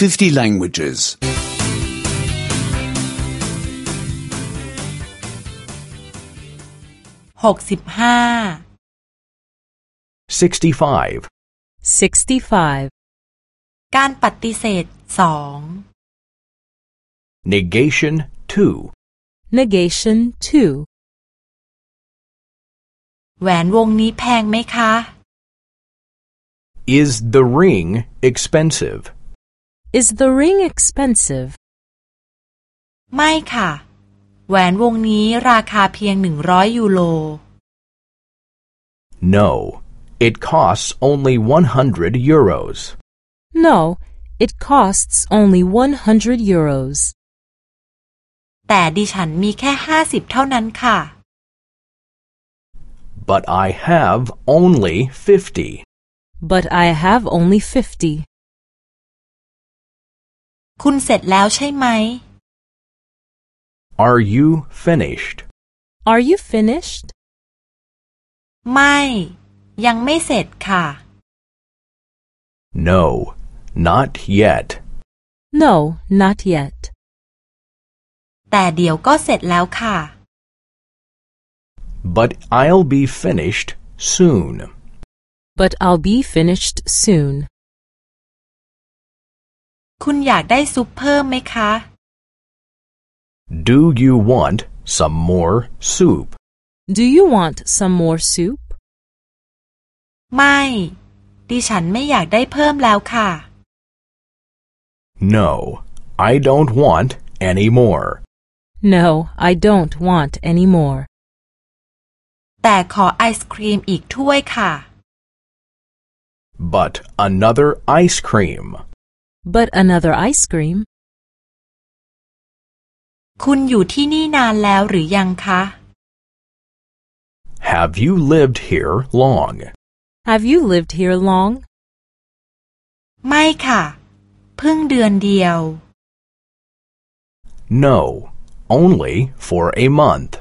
50 languages. หกสิบห้า 65. 65. การปฏิเสธสอง Negation 2. Negation 2. แหวนวงนี้แพงไหมคะ Is the ring expensive? Is the ring expensive? ไม่ค่ะ แหวนวงนี้ราคาเพียงหนึ่งร้อยยูโร No. It costs only 100 euros. No, it costs only 100 euros. แต่ดิฉันมีแค่ห้าสิบเท่านั้นค่ะ But I have only 50. But I have only 50. คุณเสร็จแล้วใช่ไหม Are you finished? Are you finished? ไม่ ยังไม่เสร็จค่ะ No. Not yet. No, not yet. แต่เดี๋ยวก็เสร็จแล้วค่ะ But I'll be finished soon. But I'll be finished soon. คุณอยากได้ซุปเพิ่มไหมคะ Do you want some more soup? Do you want some more soup? ไม่ ดิฉันไม่อยากได้เพิ่มแล้วค่ะ No. I don't want any more. No, I don't want any more. แต่ขอไอศครีมอีกถ้วยค่ะ But another ice cream. But another ice cream? คุณอยู่ที่นี่นานแล้วหรือยังคะ Have you lived here long? Have you lived here long? ไม่ค่ะ เพิ่งเดือนเดียว No. Only for a month.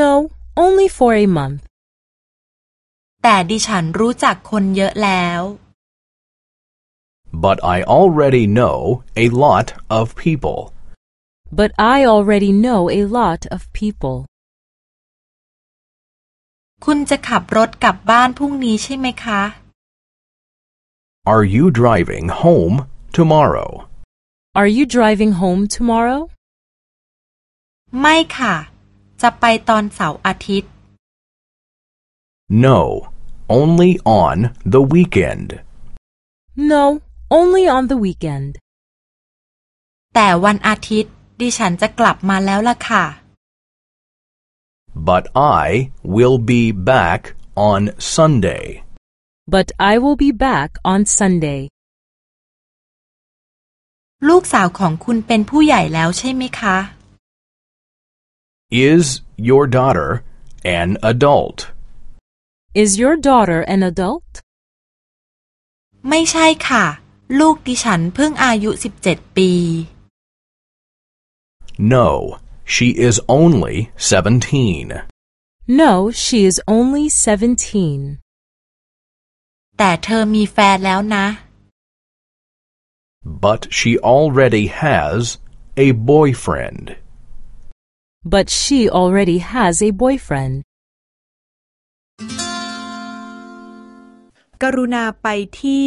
No, only for a month. แต่ดิฉันรู้จักคนเยอะแล้ว But I already know a lot of people. But I already know a lot of people. คุณจะขับรถกลับบ้านพรุ่งนี้ใช่ไหมคะ Are you driving home tomorrow? Are you driving home tomorrow? ไม่ค่ะ จะไปตอนเสาร์อาทิตย์ No. Only on the weekend. No, only on the weekend. แต่วันอาทิตย์ ดิฉันจะกลับมาแล้วล่ะค่ะ But I will be back on Sunday. But I will be back on Sunday. ลูกสาวของคุณเป็นผู้ใหญ่แล้วใช่ไหมคะ Is your daughter an adult? Is your daughter an adult? ไม่ใช่ค่ะ ลูกดิฉันเพิ่งอายุสิบเจ็ดปี No, she is only 17. No, she is only 17. แต่เธอมีแฟนแล้วนะ But she already has a boyfriend. But she already has a boyfriend. กรุณาไปที่